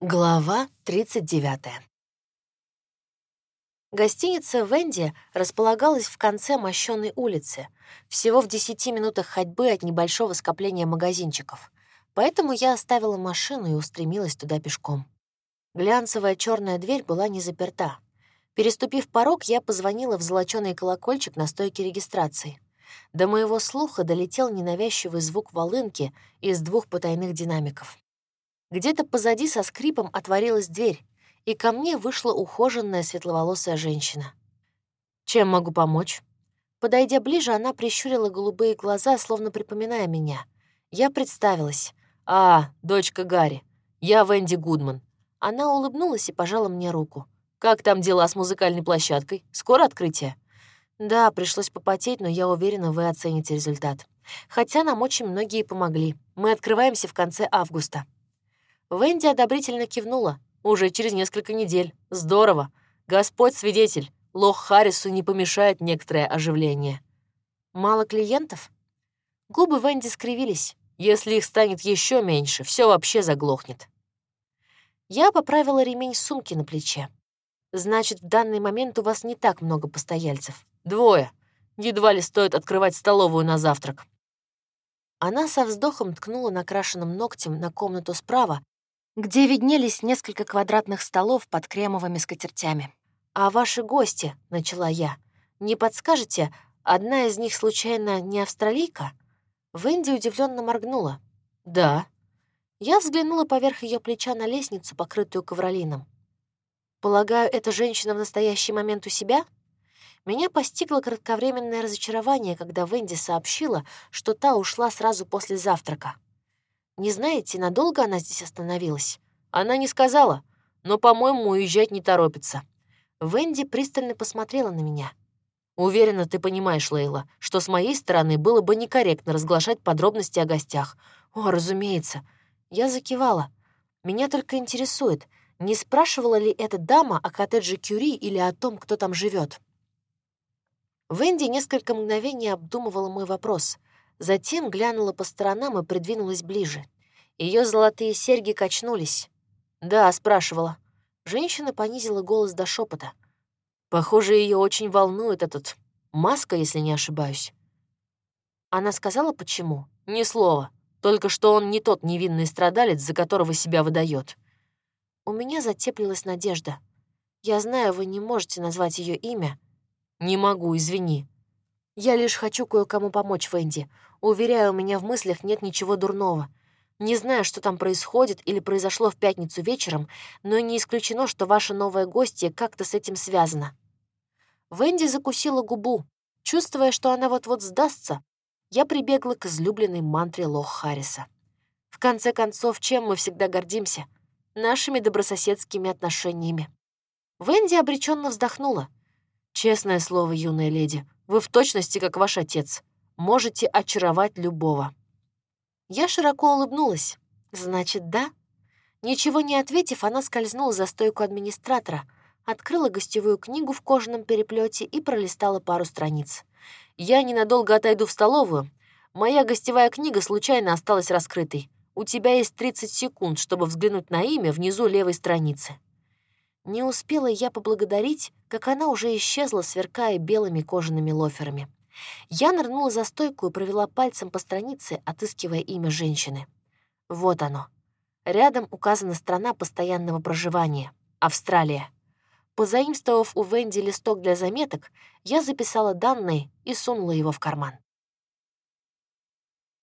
Глава 39. Гостиница «Венди» располагалась в конце мощенной улицы, всего в 10 минутах ходьбы от небольшого скопления магазинчиков, поэтому я оставила машину и устремилась туда пешком. Глянцевая черная дверь была не заперта. Переступив порог, я позвонила в золочёный колокольчик на стойке регистрации. До моего слуха долетел ненавязчивый звук волынки из двух потайных динамиков. Где-то позади со скрипом отворилась дверь, и ко мне вышла ухоженная светловолосая женщина. «Чем могу помочь?» Подойдя ближе, она прищурила голубые глаза, словно припоминая меня. Я представилась. «А, дочка Гарри. Я Венди Гудман». Она улыбнулась и пожала мне руку. «Как там дела с музыкальной площадкой? Скоро открытие?» «Да, пришлось попотеть, но я уверена, вы оцените результат. Хотя нам очень многие помогли. Мы открываемся в конце августа». Венди одобрительно кивнула. «Уже через несколько недель. Здорово. Господь свидетель, Лох Харрису не помешает некоторое оживление». «Мало клиентов?» Губы Венди скривились. «Если их станет еще меньше, все вообще заглохнет». Я поправила ремень сумки на плече. «Значит, в данный момент у вас не так много постояльцев. Двое. Едва ли стоит открывать столовую на завтрак». Она со вздохом ткнула накрашенным ногтем на комнату справа, где виднелись несколько квадратных столов под кремовыми скатертями. «А ваши гости», — начала я, — «не подскажете, одна из них случайно не австралийка?» Венди удивленно моргнула. «Да». Я взглянула поверх ее плеча на лестницу, покрытую ковролином. «Полагаю, эта женщина в настоящий момент у себя?» Меня постигло кратковременное разочарование, когда Венди сообщила, что та ушла сразу после завтрака. Не знаете, надолго она здесь остановилась? Она не сказала, но, по-моему, уезжать не торопится. Венди пристально посмотрела на меня. Уверена, ты понимаешь, Лейла, что с моей стороны было бы некорректно разглашать подробности о гостях. О, разумеется. Я закивала. Меня только интересует, не спрашивала ли эта дама о коттедже Кюри или о том, кто там живет. Венди несколько мгновений обдумывала мой вопрос, Затем глянула по сторонам и придвинулась ближе. Ее золотые серьги качнулись. «Да», — спрашивала. Женщина понизила голос до шепота. «Похоже, ее очень волнует этот... маска, если не ошибаюсь». Она сказала, почему? Ни слова. Только что он не тот невинный страдалец, за которого себя выдает. У меня затеплилась надежда. Я знаю, вы не можете назвать ее имя. Не могу, извини. Я лишь хочу кое-кому помочь, Венди. Уверяю, у меня в мыслях нет ничего дурного. Не знаю, что там происходит или произошло в пятницу вечером, но не исключено, что ваша новая гостья как-то с этим связана». Венди закусила губу. Чувствуя, что она вот-вот сдастся, я прибегла к излюбленной мантре Лох Харриса. В конце концов, чем мы всегда гордимся? Нашими добрососедскими отношениями. Венди обреченно вздохнула. «Честное слово, юная леди, вы в точности, как ваш отец. Можете очаровать любого». Я широко улыбнулась. «Значит, да?» Ничего не ответив, она скользнула за стойку администратора, открыла гостевую книгу в кожаном переплете и пролистала пару страниц. «Я ненадолго отойду в столовую. Моя гостевая книга случайно осталась раскрытой. У тебя есть 30 секунд, чтобы взглянуть на имя внизу левой страницы». Не успела я поблагодарить, как она уже исчезла, сверкая белыми кожаными лоферами. Я нырнула за стойку и провела пальцем по странице, отыскивая имя женщины. Вот оно. Рядом указана страна постоянного проживания — Австралия. Позаимствовав у Венди листок для заметок, я записала данные и сунула его в карман.